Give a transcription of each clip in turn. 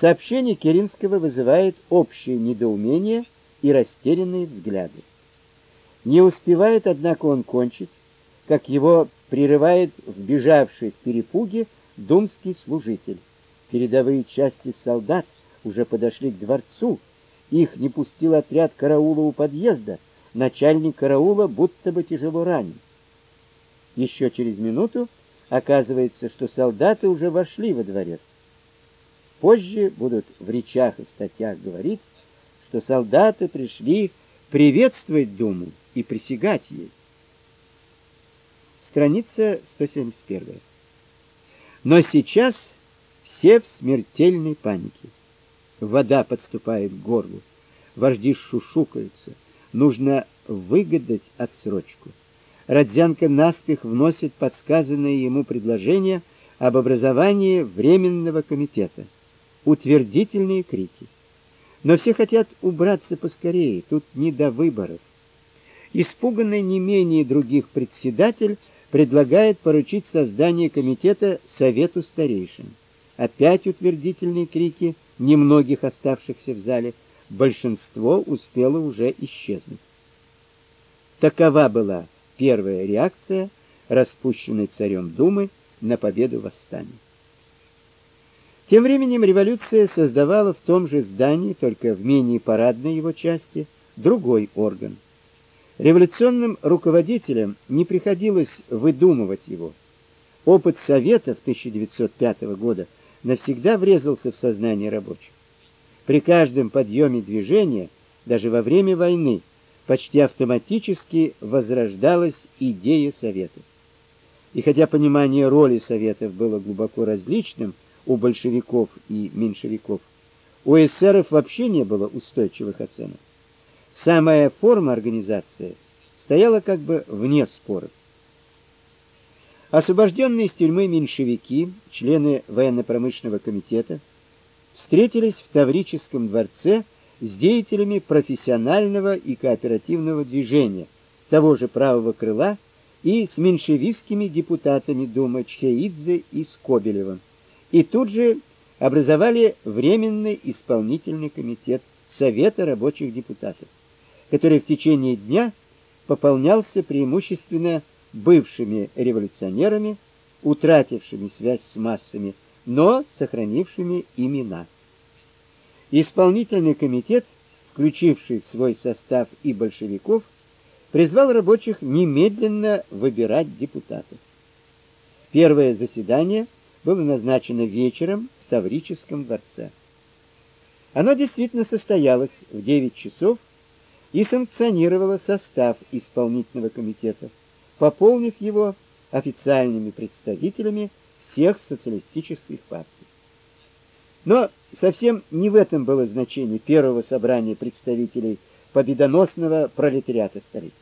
Сообщение Керенского вызывает общее недоумение и растерянные взгляды. Не успевает, однако, он кончить, как его прерывает вбежавший в перепуге думский служитель. Передовые части солдат уже подошли к дворцу, их не пустил отряд караула у подъезда, начальник караула будто бы тяжело ранен. Еще через минуту оказывается, что солдаты уже вошли во дворец. Позже будут в речах и статьях говорить, что солдаты пришли приветствовать Думу и присягать ей. Страница 171. Но сейчас все в смертельной панике. Вода подступает к горлу, вожди шушукаются, нужно выгадать отсрочку. Родзянко наспех вносит подсказанное ему предложение об образовании временного комитета. Утвердительные крики. Но все хотят убраться поскорее, тут не до выборов. Испуганный не менее других председатель предлагает поручить создание комитета совету старейшин. Опять утвердительные крики немногих оставшихся в зале. Большинство успело уже исчезнуть. Такова была первая реакция распущенной царем Думы на победу восстания. Тем временем революция создавала в том же здании, только в менее парадной его части, другой орган – Революционным руководителям не приходилось выдумывать его. Опыт Советов 1905 года навсегда врезался в сознание рабочих. При каждом подъеме движения, даже во время войны, почти автоматически возрождалась идея Советов. И хотя понимание роли Советов было глубоко различным у большевиков и меньшевиков, у эсеров вообще не было устойчивых оценок. Самая форма организации стояла как бы вне споров. Освобожденные из тюрьмы меньшевики, члены военно-промышленного комитета, встретились в Таврическом дворце с деятелями профессионального и кооперативного движения того же правого крыла и с меньшевистскими депутатами Думы Чхеидзе и Скобелевым. И тут же образовали временный исполнительный комитет Совета рабочих депутатов который в течение дня пополнялся преимущественно бывшими революционерами, утратившими связь с массами, но сохранившими имена. Исполнительный комитет, включивший в свой состав и большевиков, призвал рабочих немедленно выбирать депутатов. Первое заседание было назначено вечером в Таврическом дворце. Оно действительно состоялось в 9 часов и санкционировала состав исполнительного комитета, пополнив его официальными представителями всех социалистических партий. Но совсем не в этом было значение первого собрания представителей победоносного пролетариата столицы.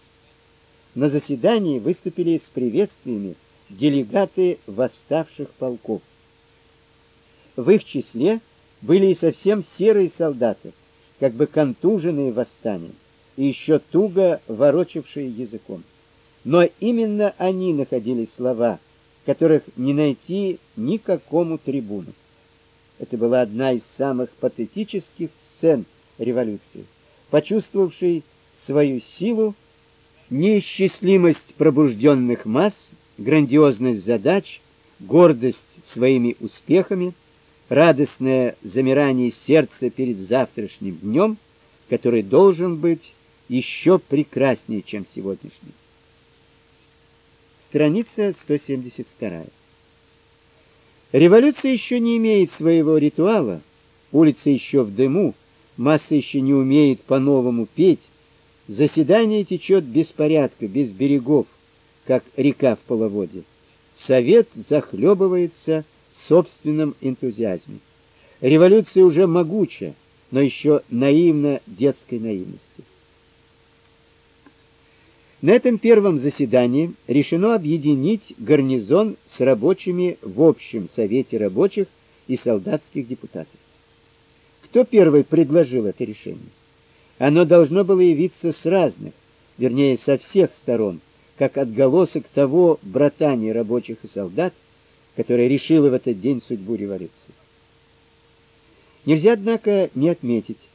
На заседании выступили с приветствиями делегаты восставших полков. В их числе были и совсем серые солдаты, как бы контуженные восстанием и еще туго ворочавшие языком. Но именно они находили слова, которых не найти никакому трибуну. Это была одна из самых патетических сцен революции, почувствовавшей свою силу, неисчислимость пробужденных масс, грандиозность задач, гордость своими успехами, радостное замирание сердца перед завтрашним днем, который должен быть еще прекраснее, чем сегодняшний. Страница 172. Революция еще не имеет своего ритуала, улица еще в дыму, масса еще не умеет по-новому петь, заседание течет без порядка, без берегов, как река в половодье. Совет захлебывается в собственном энтузиазме. Революция уже могуча, но еще наивна детской наивностью. На этом первом заседании решено объединить гарнизон с рабочими в общем совете рабочих и солдатских депутатов. Кто первый предложил это решение? Оно должно было явиться с разных, вернее, со всех сторон, как отголосок того братания рабочих и солдат, которое решило в этот день судьбу революции. Нельзя, однако, не отметить,